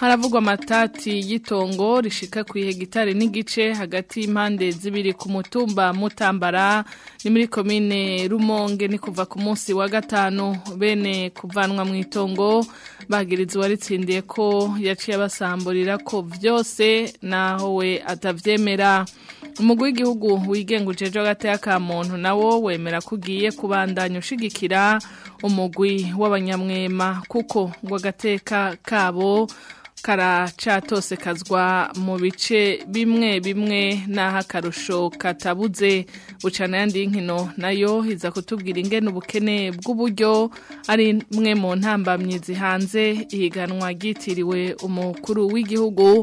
haravugwa amatati y'itongo rishika ku gitari n'igice hagati y'impande zibiri ku mutumba mutambara ni muri rumonge ni kuva ku munsi wa gatanu bene kuvanwa mu itongo bagiriza uwaritsindiye ko yaciye abasamburira ko byose naho we atabyemera umugwi igihugu wigenga ujeje agateka ka muntu nawo wemera kugiye ugiye kubandanya ushigikira umugwi w'abanyamwema kuko ngo agateka kabo amakara catosekazwa mu bice bimwe bimwe n'aho akarusho katabuze bucana ayandi y'inkino nayo iza kutubwira ingene ubukene bw'uburyo ari imwe mu ntambamyi zihanze ihiganwa ryitiriwe umukuru w'igihugu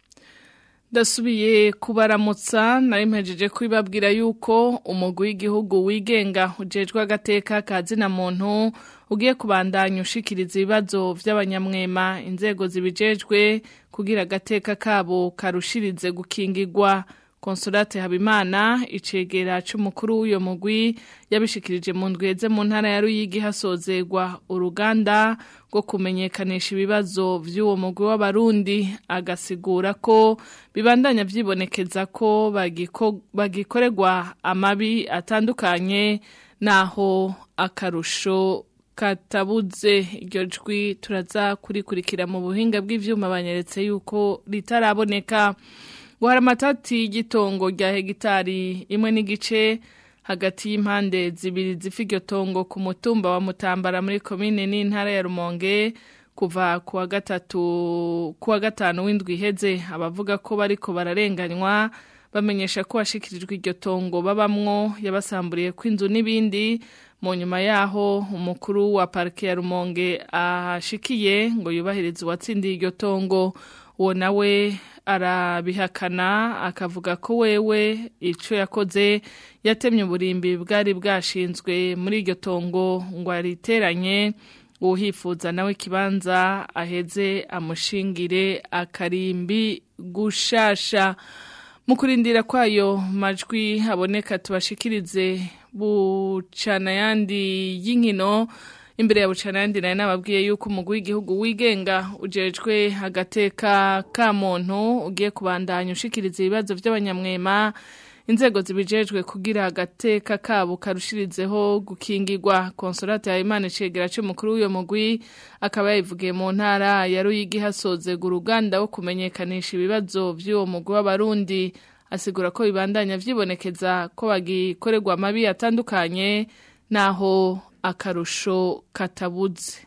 ndasubiye kubaramutsa nari mpejeje kubibabwira yuko umugwi w'igihugu wigenga ujejwe agateka ka zina muntu ugiye kubandanya ushikiriza ibibazo by'abanyamwema inzego zibijejwe kugira agateka kabo karushirize gukingirwa Consolate Habimana icegera c'umukuru w'uyo mugwi yabishikirije mu ndweze mu ntara ya Ruyigi hasozerwa uruganda rwo kumenyekanisha ibibazo vy'uwo mugwi w'abarundi agasigura ko bibandanya vyibonekeza ko bagikoregwa amabi atandukanye naho akarusho katabuze iryo jwi turaza kurikurikira mu buhinga bw'ivyuma banyeretse yuko ritaraboneka guhara amatati y'igitongo rya hegitari imwe n'igice hagati y'impande zibiri zifa tongo ku mutumba wa mutambara muri komine n'intara ya rumonge kuva ku wa gatatu ku gatanu w'indwi iheze abavuga ko bariko bararenganywa bamenyesha ko washikirijwe iryo tongo babamwo yabasamburiye ko inzu n'ibindi mu nyuma yaho umukuru wa parike ya rumonge ahashikiye ngo yubahirize uwatsindiye iryo tongo uwo nawe arabihakana akavuga ko wewe icyo yakoze yatemye uburimbi bwari bwashinzwe muri iryo tongo ngo ariteranye uhifuza nawe kibanza aheze amushingire akarimbi gushasha mu kurindira kwayo majwi haboneka tubashikirize bucana yandi y'inkino imbere ya bucanandira nababwiye yuko umugwi igihugu wigenga ujejwe agateka ka muntu ugiye kubandanya ushikiriza ibibazo by'abanyamwema inzego zibijejwe kugira agateka kabo karushirizeho gukingirwa konsolate ya Imana cegera cyo mukuru uyo mugwi akaba yavugiye mu ntara ya Ruyigi hasoze uruganda wo kumenyekanisha ibibazo by'uwo mugwi w'abarundi asigura ko bibandanya vyibonekeza ko bagikorerwa mabi atandukanye naho akarusho katabuze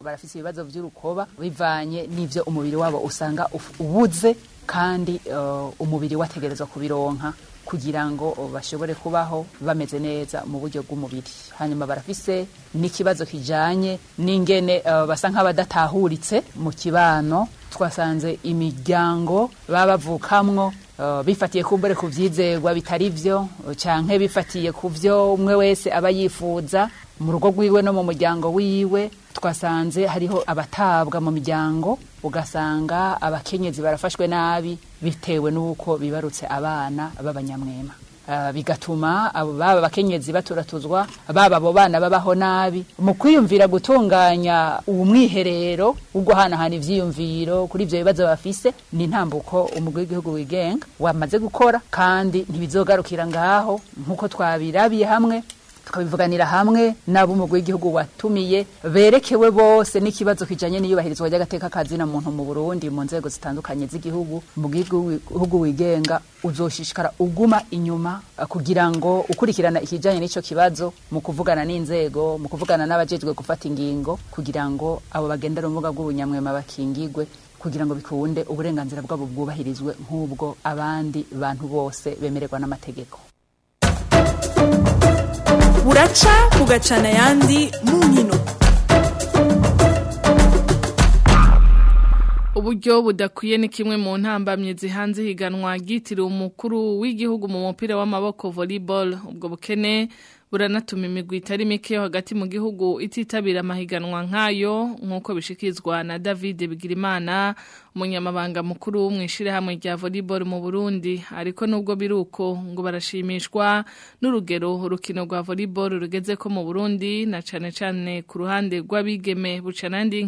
barafise ibibazo by'urukoba bivanye n’ibyo umubiri wabo usanga ubuze kandi uh, umubiri wategerezwa kubironka kugira ngo bashobore kubaho bameze neza mu buryo bw'umubiri hanyuma barafise n'ikibazo kijyanye n'ingene uh, basa nk'abadatahuritse mu kibano twasanze imiryango baba bavukamwo uh, bifatiye kumbure ku byizerwa bitari byo cyangwa bifatiye ku byo umwe wese aba yifuza mu rugo rw'iwe no mu muryango wiwe twasanze hariho abatabwa mu miryango ugasanga abakenyezi barafashwe nabi bitewe n'uko bibarutse abana b'abanyamwema ah, bigatuma baba abakenyezi baturatuzwa baba abo bana babaho nabi mu kwiyumvira gutunganya uwo mwiherero wo guhanahana ibyiyumviro kuri ibyo bibazo bafise ni intambuko umugore w'igihugu wigenga wamaze gukora kandi ntibizogarukira ngaho nk'uko twabirabiye hamwe tukabivuganira hamwe n'ab'umugwi w'igihugu watumiye berekewe bose n'ikibazo kijanye n'iyubahirizwa ry'agateka kazina muntu mu Burundi mu nzego zitandukanye z'igihugu mu gihugu wigenga uzoshishikara uguma inyuma kugira ngo ukurikirana ikijanye n’icyo kibazo mu kuvugana n'inzego mu kuvugana n'abajejwe gufata ingingo kugira ngo abo bagendera ubumuga bw'ubunyamwema bakingigwe kugira ngo bikunde uburenganzira bwabo bwubahirizwe nk'ubwo abandi bantu bose bemererwa n'amategeko buraca bugacana ayandi mu nkino uburyo budakwiye ni kimwe mu ntambamye zihanze higanwa ryitiriwe umukuru w'igihugu mu mupira w'amaboko volleyball ubwo bukene buranatuma imigwi itari mike yo hagati mu gihugu ititabira amahiganwa nk'ayo nk'uko bishikirizwa na David Bigirimana umunyamabanga mukuru mu ishyirahamwe rya volleyball mu Burundi ariko nubwo biruko ngo barashimishwa n'urugero urukino rwa volleyball rugeze ko mu Burundi na cane cane ku ruhande rw'abigeme bucana n'indi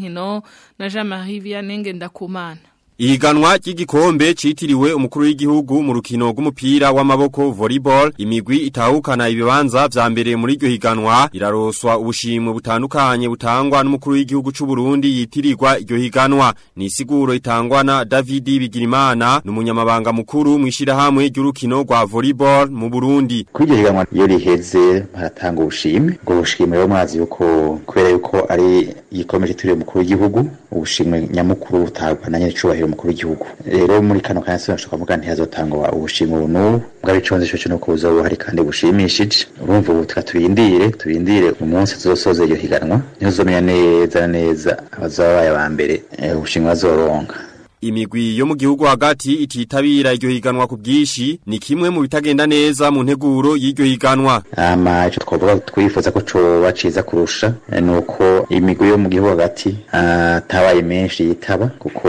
na Jama Marie Vianney Ndakumana Iganwa ry'igikombe citiriwe umukuru w'igihugu mu rukino rw'umupira w'amaboko volleyball imigwi itahukana ibibanza vya mbere muri iryo higanwa iraroswa ubushimwe butandukanye butangwa n'umukuru w'igihugu c'u Burundi yitirirwa iryo higanwa ni siguro itangwa na David Bigirimana n'umunyamabanga mukuru mu ishyirahamwe ry'urukino rwa volleyball mu Burundi kwiryo higanwa iyo riheze haratanga ubushimwe ngo bushimwe yo mazi yuko kubera yuko ari igikombe citiriwe umukuru w'igihugu ubushimwe nyamukuru butangwa na nyacubahiro yarahiye umukuru w'igihugu eh, rero muri kano kanya sinashobora kuvuga ntihazotangwa ubushimwe ubuntu bw'abiconzesho cyo no kuza buhari kandi bushimishije urumva ubu reka tubindire tubindire umunsi tuzosoza iryo higanwa niho uzomenya neza neza abazaba babaye aba mbere eh, ubushimwe bazoronka imigwi yo mu gihugu hagati ititabira iryo higanwa ku bwinshi ni kimwe mu bitagenda neza mu nteguro y'iryo higanwa ama ico twavuga twifuza ko coba ciza kurusha nuko imigwi yo mu gihugu hagati atabaye ah, menshi yitaba kuko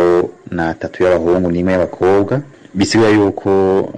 na tatu y'abahungu n'imwe y'abakobwa bisigaye yuko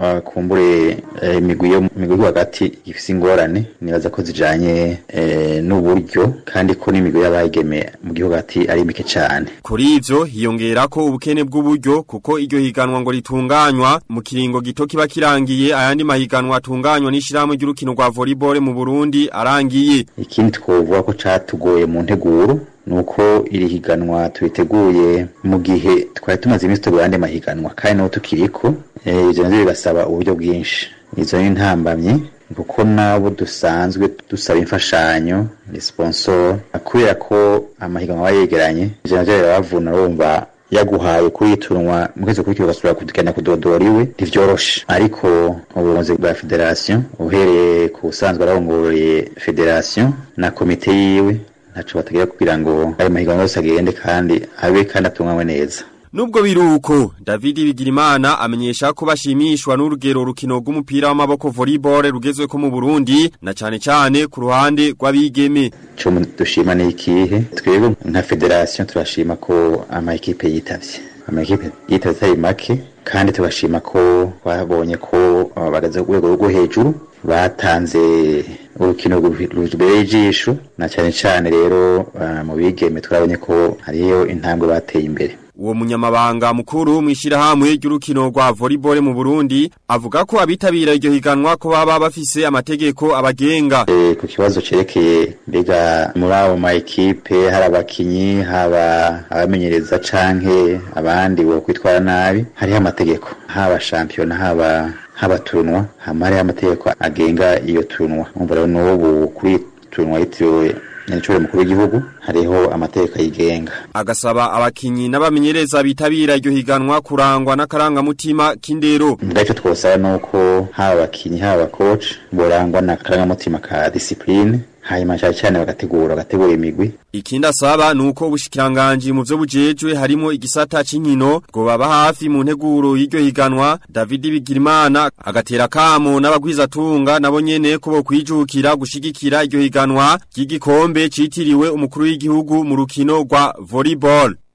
ah, kumbure eh, imigwi yo hagati ifite ingorane nibaza ko zijanye eh, n'uburyo kandi ko n'imigwi y'abayigemeye mu gihugu hagati ari mike cyane kuri ibyo hiyongera ko ubukene bw'uburyo kuko iryo higanwa ngo ritunganywa mu kiringo gito kiba kirangiye ayandi mahiganwa atunganywa n'ishyirahamwe ry'urukino rwa volleyball mu Burundi arangiye ikindi twovuga ko catugoye mu nteguro nuko iri higanwa tubiteguye mu gihe twari tumaze iminsi tugura andi mahiganwa kandi n'ubu tukiriko eh, ibyo nabyo bibasaba uburyo bwinshi izo ni intambamyi kuko nabo dusanzwe dusaba imfashanyo ni sponsor kubera ko amahiganwa aba yegeranye ibyo nabyo birabavuna bumva yaguhaye kuyitunwa mukwezi kurikira ugasubira kugenda kudodora iwe ntivyoroshe ariko uburongozi bwa federasiyo uhereye ku busanzwe arabongoreye federasiyo na komite yiwe ntaco batagira kugira ngo ayo mahiganwa yose agende kandi abe kandi atunganywe neza Nubwo biruko David Bigirimana amenyesha ko bashimishwa n'urugero rukino rw'umupira w'amaboko volleyball rugezwe ko mu Burundi na cyane cyane ku ruhande rw'abigeme. Cyo dushima ni ikihe? Twebwe nka federation turashima ko amakipe yitavye. Amakipe yitavye make kandi tubashima ko babonye ko uh, bageze ku rwego rwo hejuru batanze urukino rubereye ijisho na cyane cyane rero uh, mu bigeme turabonye ko hariyo intambwe bateye imbere uwo munyamabanga mukuru mw'ishyirahamwe ry'urukino rwa volleyball mu Burundi avuga ko abitabira iryo higanwa ko baba bafise amategeko abagenga e, ku kibazo cerekeye mbega muri abo ma ekipe hari abakinyi haba abamenyereza canke abandi bo kwitwara nabi hariho amategeko haba shampiyona haba haba turunwa hamare amategeko agenga iyo turunwa umva rero n'ubu kuri turunwa yitiriwe n'icyubahiro mukuru w'igihugu hariho amategeko yigenga agasaba abakinnyi n'abamenyereza bitabira iryo higanwa kurangwa n'akarangamutima k'indero ngacyo twosaba ni uko haba abakinnyi haba abakoci barangwa n'akarangamutima ka disipurine hanyuma cyane bagategura bagategura imigwi ikindi asaba nuko ubushikiranganje mu byo bujejwe harimo igisata c'inkino ngo baba hafi mu nteguro y'iryo higanwa David Bigirimana agatera kamo n'abagwizatunga nabo nyene ko bokwijukira gushigikira iryo higanwa ry'igikombe citiriwe umukuru w'igihugu mu rukino rwa volleyball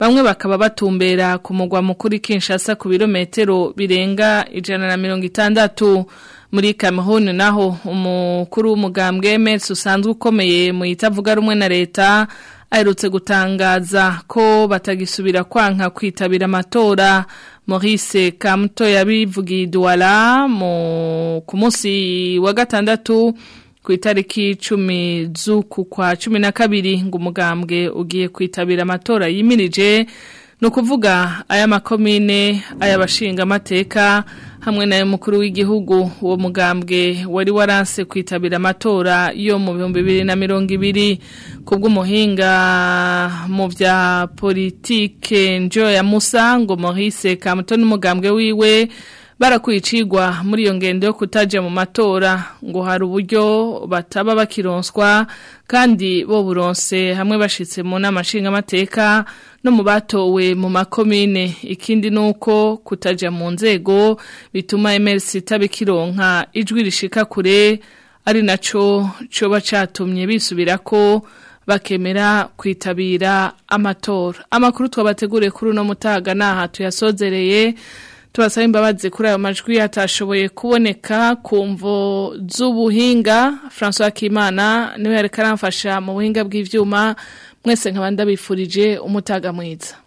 bamwe bakaba batumbera kumugwa mugwa mukuru Kinshasa ku birometero birenga ijana na mirongo itandatu muri Cameroon naho umukuru w'umugambwe Merce usanzwe ukomeye mu itavuga rumwe na leta aherutse gutangaza ko batagisubira kwanka kwitabira amatora Maurice Kamto yabivugiye duwara ku munsi wa gatandatu ku itariki icumi z'uku kwa cumi na kabiri ngo umugambwe ugiye kwitabira amatora yimirije makomine aya bashinga ay'abashingamateka hamwe na mukuru w'igihugu uwo mugambwe wari waranse kwitabira amatora yo mu bihumbi bibiri na mirongo ibiri kubw'umuhinga mu bya politike njo ya musango Maurice Kamutoni umugambwe wiwe barakuye icigwa muri iyo ngendo yo kutaja mu matora ngo hari uburyo bataba bakironswa kandi bo buronse hamwe bashitse mu nama nshingamateka no mu batowe mu makomine ikindi nuko kutaja mu nzego bituma MRC tabikironka ijwi rishika kure ari naco coba catumye bisubirako bakemera kwitabira amatora amakuru twabateguriye kuri uno mutaga naha tuyasozereye tubasaba imbabazi kuri ayo majwi atashoboye kuboneka ku mvo z'ubuhinga francois Kimana niwe yareka aramfasha mu buhinga bw'ibyuma mwese nkaba ndabifurije umutaga mwiza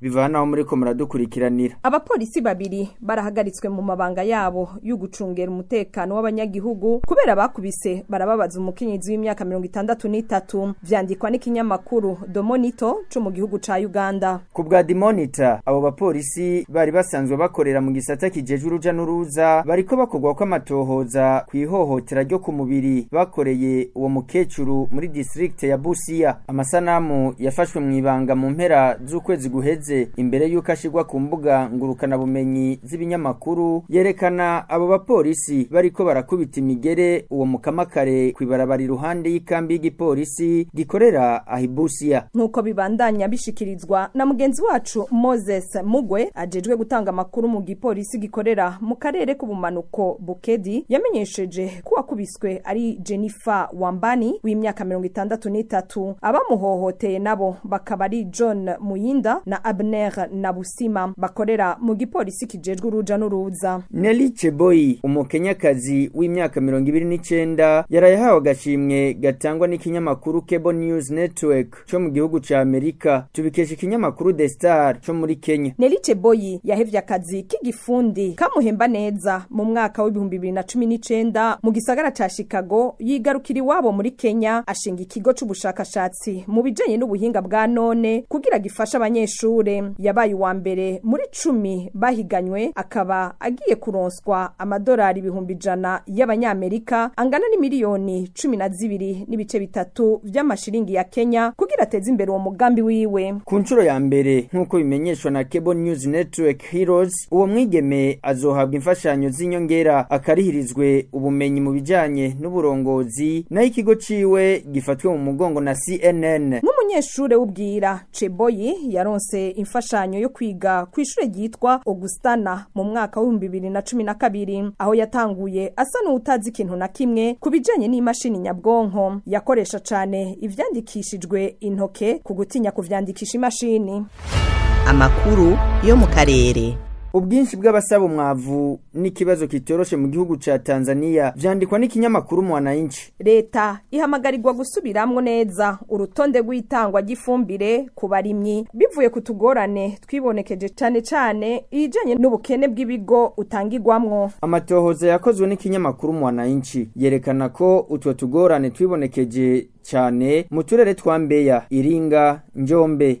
bivanaho muri ko muradukurikiranira abapolisi babiri barahagaritswe mu mabanga yabo yo gucungera umutekano w'abanyagihugu kubera bakubise barababaza umukenyezi w'imyaka mirongo itandatu n’itatu vyandikwa n'ikinyamakuru Domonito cyo mu gihugu ca Uganda ku bwa Domonita abo bapolisi bari basanzwe bakorera mu gisata kijeje uruja n'uruza bariko bakogwa ko amatohoza kwihohotera ryo ku mubiri bakoreye uwo mukecuru muri district ya Busia amasanamu yafashwe mu ibanga mu mpera z'ukwezi guheze imbere y'uko ashyirwa ku mbuga ngurukanabumenyi z'ibinyamakuru yerekana abo bapolisi bariko barakubita imigere uwo mukamakare ku ibarabara iruhande y'ikambi y'igipolisi gikorera ahibusiya nk'uko bibandanya bishikirizwa na mugenzi wacu moses mugwe ajejwe gutanga amakuru mu gipolisi gikorera mu karere k'ubumanuko bukedi yamenyesheje ko wakubiswe ari jennifer wambani w'imyaka mirongo itandatu n'itatu abamuhohoteye nabo baka akaba ari John Muyinda na Abner Nabusima bakorera mu gipolisi kijejwe uruja n'uruza Nelly Cheboyi umukenyakazi w'imyaka mirongo ibiri 29 yarayahawe agashimwe gatangwa n'ikinyamakuru Cable News Network cyo mu gihugu cya Amerika tubikesha ikinyamakuru The Star cyo muri Kenya Nelly Cheboyi yahevye akazi k'igifundi kamuhemba neza mu mwaka w'ibihumbi bibiri na cumi 2019 mu gisagara cya Chicago yigarukira iwabo muri Kenya ashinga ikigo cy'ubushakashatsi mu bijyanye n'ubuhinga bwa none kugira gifasha abanyeshuri yabaye uwa mbere muri cumi bahiganywe akaba agiye kuronswa amadolari ibihumbi ijana y'abanyamerika angana n'imiliyoni cumi na zibiri n'ibice bitatu byamashiringi ya Kenya kugira ateze imbere uwo mugambi wiwe ku nshuro ya mbere nk'uko bimenyeshwa na Cable News Network Heroes uwo mwigeme azohabwa imfashanyo z'inyongera akarihirizwe ubumenyi mu bijyanye n'uburongozi naho ikigo ciwe gifatwe mu mugongo na CNN nk'umunyeshure w'ubwi Bwira Cheboyi yaronse imfashanyo yo kwiga ku ishure ryitwa Augustana mu mwaka na cumi na kabiri aho yatanguye asa n'utazi ikintu na kimwe ku kubijanye n'imashini nyabwonko yakoresha cyane ivyandikishijwe intoke ku kugutinya kuvyandikisha imashini amakuru yo mu karere ubwinshi bw'abasaba umwavu n'ikibazo kitoroshe mu gihugu cya Tanzania vyandikwa n'ikinyamakuru Mwananchi leta ihamagarirwa gusubiramwo neza urutonde rw'itangwa ry'ifumbire ku barimyi bivuye ku tugorane twibonekeje cane cane ijanye n'ubukene bw'ibigo utangirwamwo amatohoza yakozwe n'ikinyamakuru Mwananchi yerekana ko utwo tugorane twibonekeje cyane mu turere twa mbeya iringa njombe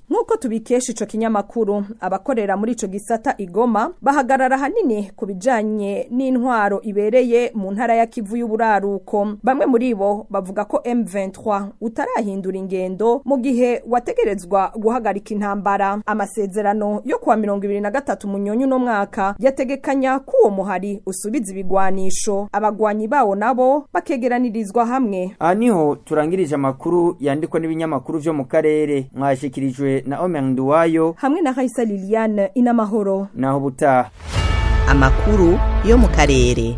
nkuko tubikesha ico kinyamakuru abakorera muri icyo gisata igoma bahagarara ahanini ku bijyanye n'intwaro ibereye mu ntara ya Kivu y'uburaruko bamwe muri bo bavuga ko M23 utarahindura ingendo mu gihe wategerezwa guhagarika intambara amasezerano yo kuwa gatatu munyonyo no mwaka yategekanya ko uwo muhari usubiza ibigwanisho abagwanyi bawo nabo bakegeranirizwa hamwe aniho turangirije amakuru yandikwa n'ibinyamakuru vyo mu karere mwashikirijwe na Omeng Duwayo hamwe na Raisa Liliane inamahoro naho butaha amakuru yo mu karere